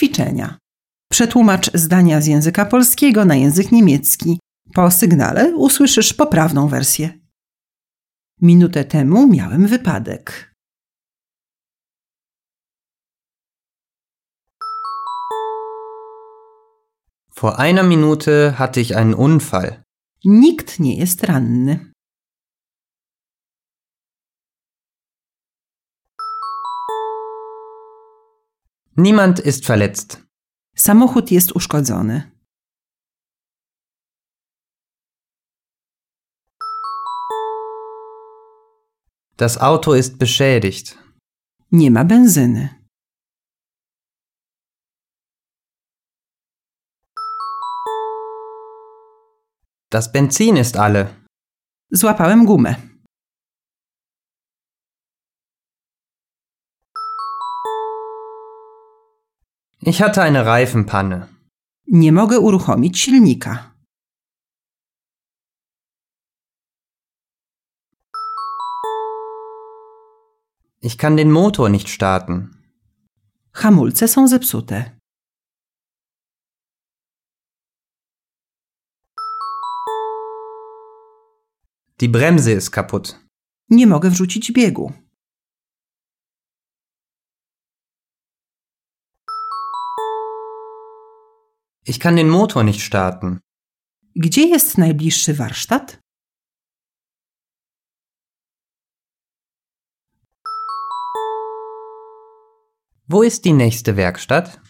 Ćwiczenia. Przetłumacz zdania z języka polskiego na język niemiecki. Po sygnale usłyszysz poprawną wersję. Minutę temu miałem wypadek. Vor einer Minute hatte ich einen Unfall. Nikt nie jest ranny. Niemand ist verletzt. Samochód jest uszkodzony. Das Auto ist beschädigt. Nie ma benzyny. Das Benzin ist alle. Złapałem gumę. Ich hatte eine Reifenpanne. Nie mogę uruchomić silnika. Ich kann den Motor nicht starten. Hamulce są zepsute. Die Bremse ist kaputt. Nie mogę wrzucić biegu. Ich kann den Motor nicht starten. Gdzie jest najbliższy warsztat? Wo ist die nächste Werkstatt?